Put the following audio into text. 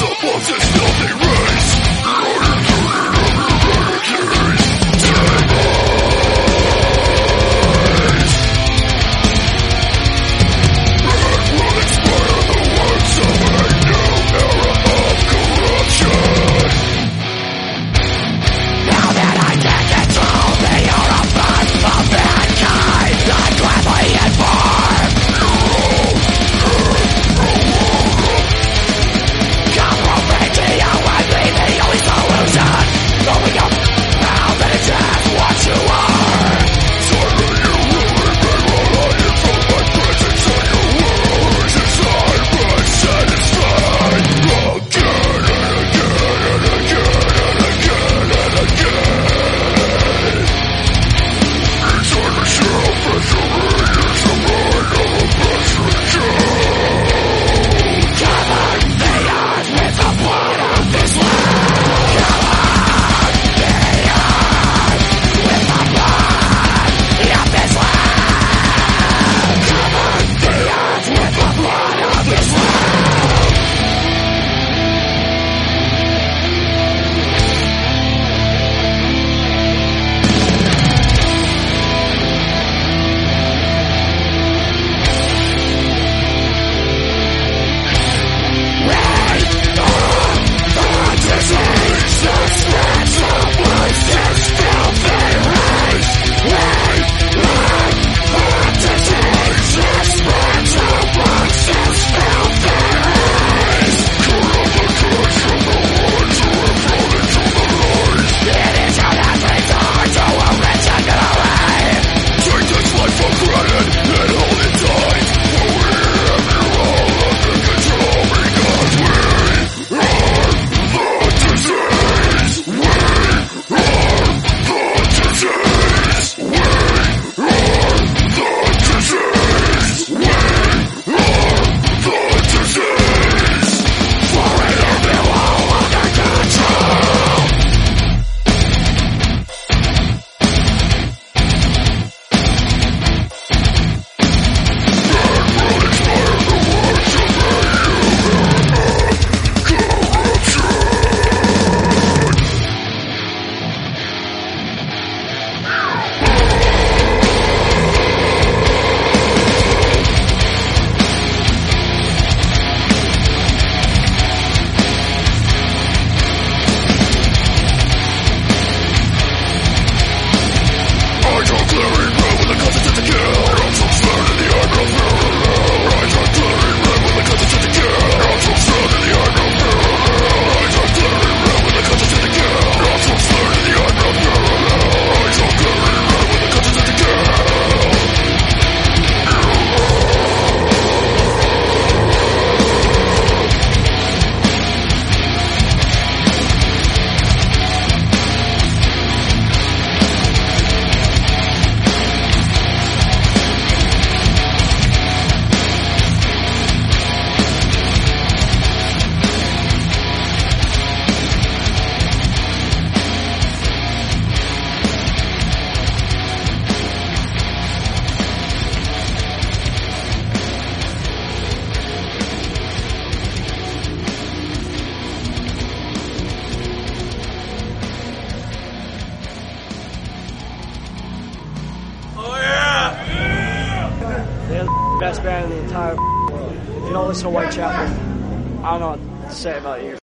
The boss is nothing best band in the entire world. If you don't listen to Whitechapel, I don't know what to say about you.